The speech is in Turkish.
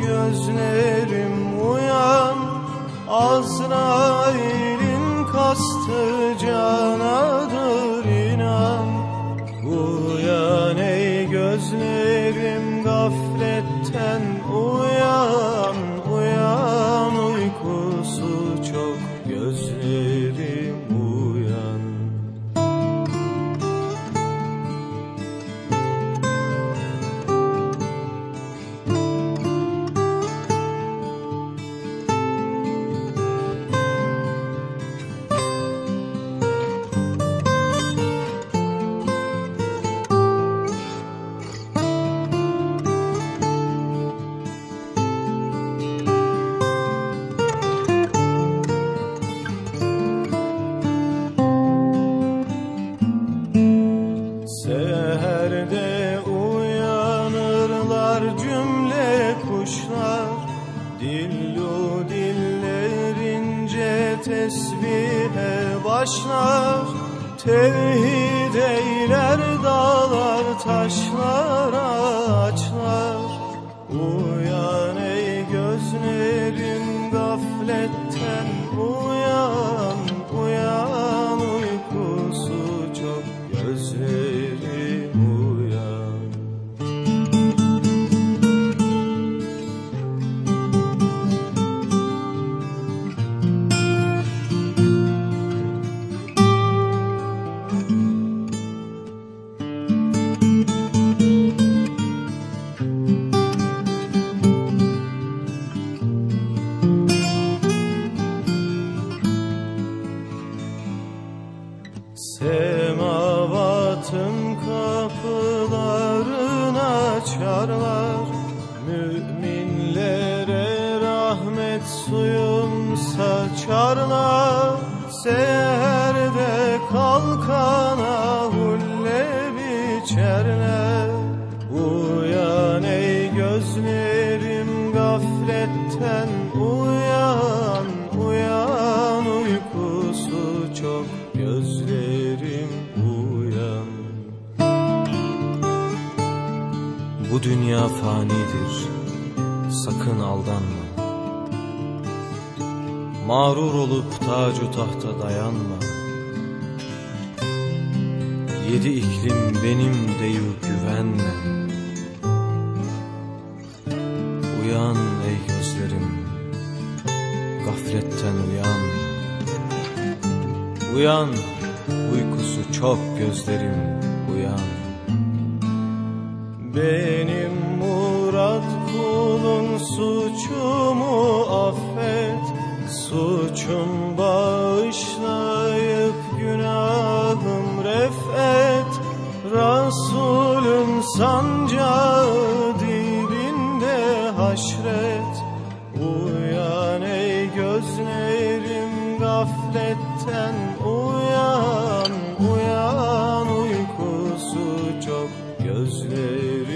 gözlerim uyan Azrail'in kastı canadır Seherde uyanırlar cümle kuşlar. Dillu dillerince tesbihe başlar. Tevhid eyler dağlar taşlar ağaçlar. Uyan ey gözlerim gafletten uyan Uyan uykusu çok. Gözlerim Semavatın kapılarını açarlar. Müminlere rahmet suyun saçarlar. Seherde kalkana hulle biçerler. Uyan ey gözlerim gafletten dünya fanidir sakın aldanma. Mağrur olup tacu tahta dayanma. Yedi iklim benim deyu güvenme. Uyan ey gözlerim Gafletten uyan. Uyan uykusu çok gözlerim uyan Benim murat kulun suçumu affet. Suçum bağışlayıp günahım refet. Resulüm sancağı dibinde haşret. Uyan ey gözlerim gafletten uyan